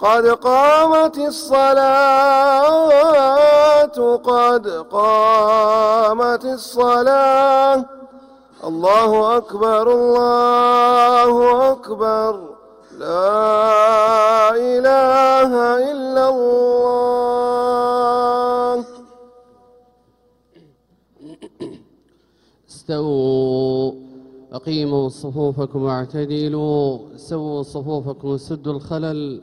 قد قامت الصلاة قد قامت الصلاة. الله أكبر الله أكبر. لا إله إلا الله. استووا أقيموا صفوفكم واعتدلوا سووا صفوفكم وسدوا الخلل.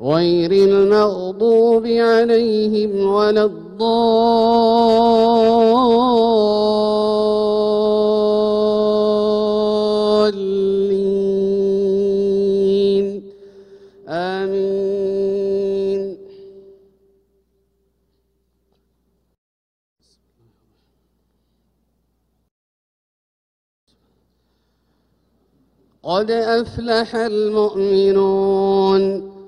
غير المغضوب عليهم ولا الضالين. آمين. قد أفلح المؤمنون.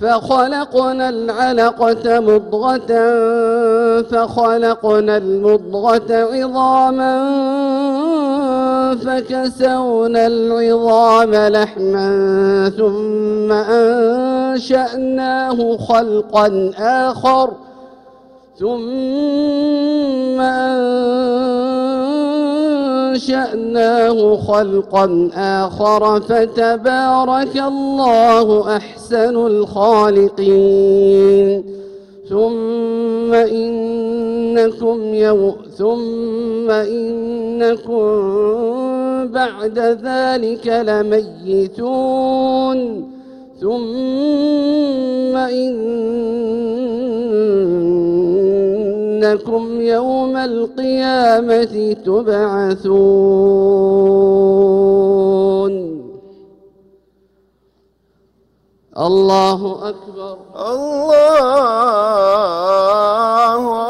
فخلقنا العلقة مضغة فخلقنا المضغة عظاما فكسونا العظام لحما ثم أنشأناه خلقا آخر ثم أنشأناه خلقا آخر فتبارك الله أحسن الخالقين ثم إنكم يو ثم إنكم بعد ذلك لميتون ثم إنكم يوم القيامة تبعثون. الله أكبر. الله أكبر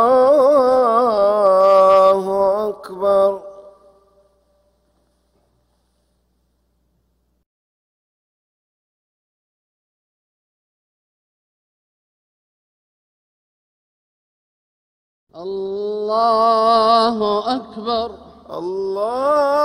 الله أكبر. الله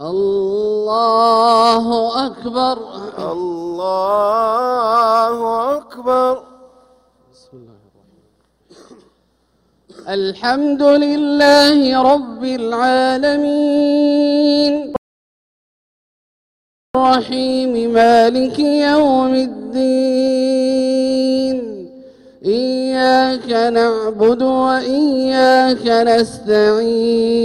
الله أكبر. الله أكبر. بسم الله الرحمن الحمد لله رب العالمين. الرحيم مالك يوم الدين. إياك نعبد وإياك نستعين.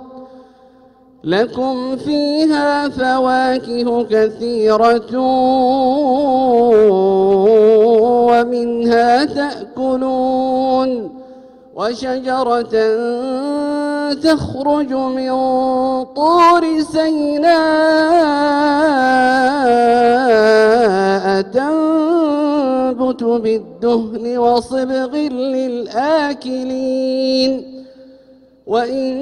لكم فيها فواكه كثيرة ومنها تأكلون وشجرة تخرج من طور سيناء تنبت بالدهن وصبغ للآكلين وإن